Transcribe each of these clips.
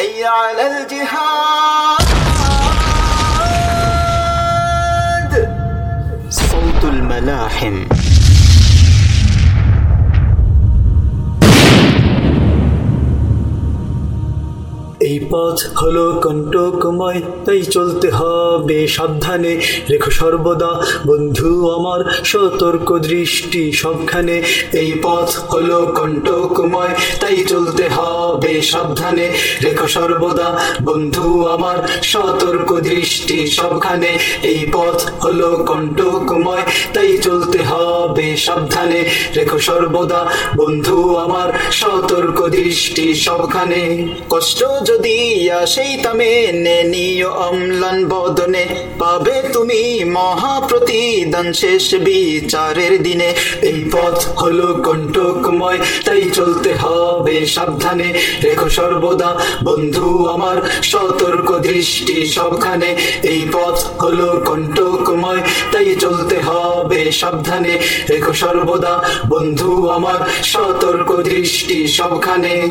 حي على الجهاد. صوت الملاحم. এই পথ হলো কণ্টকময়, তাই চলতে হবে সাবধানে। রেখো সর্বদা, বন্ধু আমার, সতর্ক দৃষ্টি সবখানে। এই পথ হলো কণ্টকময়, তাই চলতে হবে সাবধানে। রেখো সর্বদা, বন্ধু আমার, সতর্ক দৃষ্টি সবখানে। এই পথ হলো কণ্টকময়, তাই চলতে হবে সাবধানে। রেখো সর্বদা, বন্ধু আমার, সতর্ক দৃষ্টি সবখানে। কষ্ট যদি আসেই তামে নিয় অম্লান বদনে। পাবে তুমি মহাপ্রতিদান শেষ বিচারের দিনে। এই পথ হলো কণ্টকময়, তাই চলতে হবে সাবধানে। রেখো সর্বদা বন্ধু আমার, সতর্ক দৃষ্টি সবখানে। এই পথ হলো কণ্টকময়, তাই চলতে হবে সাবধানে। রেখো সর্বদা বন্ধু আমার, সতর্ক দৃষ্টি সবখানে।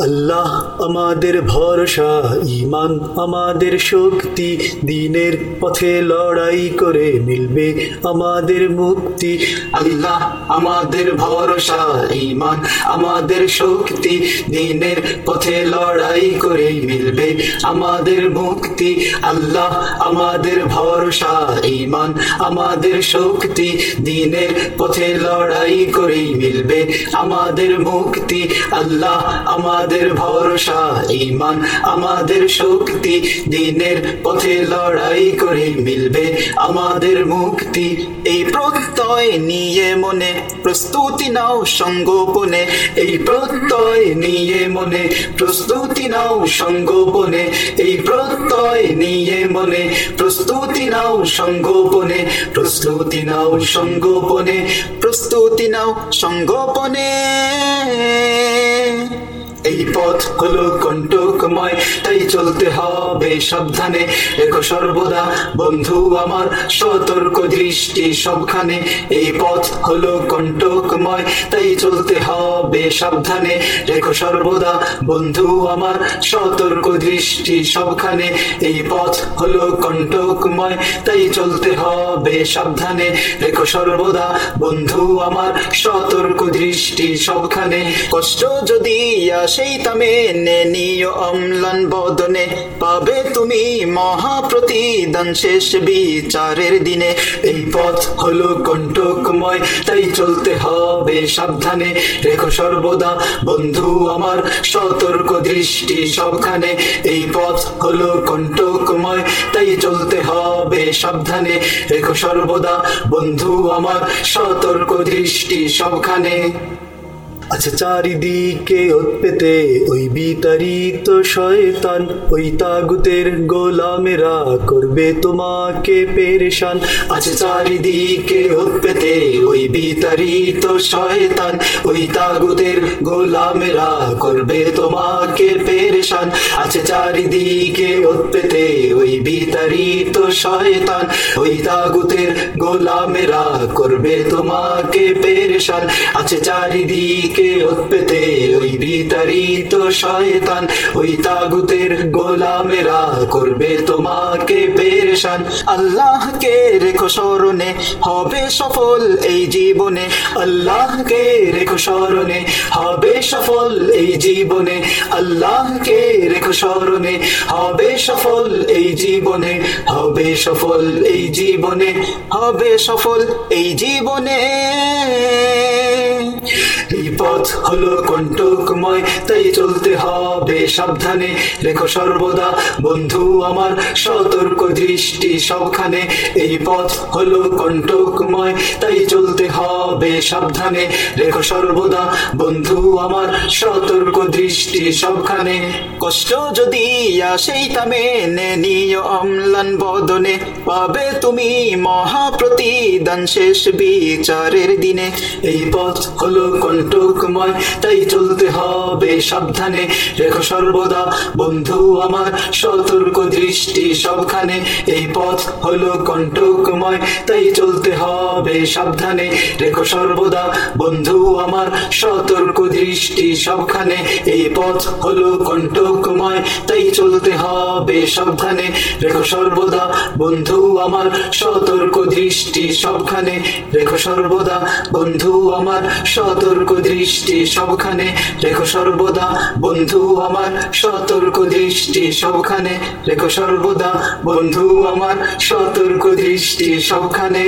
আল্লাহ আমাদের ভরসা ইমান আমাদের শক্তি, দিনের পথে লড়াই করে মিলবে আমাদের মুক্তি। আল্লাহ আমাদের ভরসা ইমান আমাদের শক্তি, দিনের পথে লড়াই করে মিলবে আমাদের মুক্তি। আল্লাহ আমাদের ভরসা ইমান আমাদের শক্তি, দিনের পথে লড়াই করে মিলবে আমাদের মুক্তি। আল্লাহ আমাদের ভরসা ইমান আমাদের শক্তি, দিনের পথে লড়াই করে মিলবে আমাদের মুক্তি। এই প্রত্যয় নিয়ে মনে প্রস্তুতি নাও সঙ্গোপনে। এই প্রত্যয় নিয়ে মনে প্রস্তুতি নাও সঙ্গোপনে। এই প্রত্যয় নিয়ে মনে প্রস্তুতি নাও সঙ্গোপনে। প্রস্তুতি নাও সঙ্গোপনে। প্রস্তুতি নাও সঙ্গোপনে। এই পথ হলো কণ্টকময়, তাই চলতে হবে সাবধানে। রেখো সর্বদা বন্ধু আমার, সতর্ক দৃষ্টি সবখানে। এই পথ হলো কণ্টকময়, তাই চলতে হবে সাবধানে। রেখো সর্বদা বন্ধু আমার, সতর্ক দৃষ্টি সবখানে। এই পথ হলো কণ্টকময়, তাই চলতে হবে সাবধানে। রেখো সর্বদা বন্ধু আমার, সতর্ক দৃষ্টি সবখানে। কষ্ট যদি আসেই তামে নে নিয় অম্লান বদনে। পাবে তুমি মহাপ্রতিদান শেষ বিচারের দিনে। এই পথ হলো কণ্টকময়, তাই চলতে হবে সাবধানে। রেখো সর্বদা বন্ধু আমার, সতর্ক দৃষ্টি সবখানে। এই পথ হলো কণ্টকময়, তাই চলতে হবে সাবধানে। রেখো সর্বদা বন্ধু আমার, সতর্ক দৃষ্টি সবখানে। আচ্ছা চারিদিকে উৎপেতে পেতে ওই বিতাড়িত শয়তান, ওই তাগুতের গোলামেরা করবে তোমাকে পেরেশান। আছে চারিদিকে উৎপেতে পেতে ওই বিতারিত শয়তান, ওই তাগুতের গোলামেরা করবে তোমাকে আছে চারিদিকে ওত পেতে ওই বিতাড়িত শয়তান, ওই তাগুতের গোলামেরা করবে তোমাকে পেরেশান। আছে চারিদিকে পেতে ওই বিতাড়িত শয়তান, ওই তাগুতের গোলামেরা করবে তোমাকে পেরেশান। আল্লাহকে রেখো স্মরণে, হবে সফল এই জীবনে। আল্লাহকে রেখো স্মরণে, হবে সফল এই জীবনে। আল্লাহকে রেখো স্মরণে, হবে সফল এই জীবনে, হবে সফল এই জীবনে, হবে সফল এই জীবনে। পথ হলো কণ্টকময়, তাই চলতে হবে সাবধানে। রেখো সর্বদা, বন্ধু আমার, সতর্ক দৃষ্টি সবখানে। এই পথ হলো কণ্টকময়, তাই চলতে হবে সাবধানে। রেখো সর্বদা, বন্ধু আমার, সতর্ক দৃষ্টি সবখানে। কষ্ট যদি আসেই তামে নিয় অম্লান বদনে। পাবে তুমি মহাপ্রতিদান শেষ বিচারের দিনে। এই পথ হলো কণ্ঠ কণ্টকময় তাই চলতে হবে সাবধানে। রেখো সর্বদা, বন্ধু আমার, সতর্ক দৃষ্টি সবখানে। এই পথ হলো কণ্টকময়, তাই চলতে হবে সাবধানে। রেখো সর্বদা, বন্ধু আমার, সতর্ক দৃষ্টি সবখানে। এই পথ হলো কণ্টকময়, তাই চলতে হবে সাবধানে। রেখো সর্বদা, বন্ধু আমার, সতর্ক দৃষ্টি সবখানে। রেখো সর্বদা, বন্ধু আমার, সতর্ক দৃষ্টি সবখানে। রেখো সর্বদা বন্ধু আমার, সতর্ক দৃষ্টি সবখানে। রেখো সর্বদা বন্ধু আমার, সতর্ক দৃষ্টি সবখানে।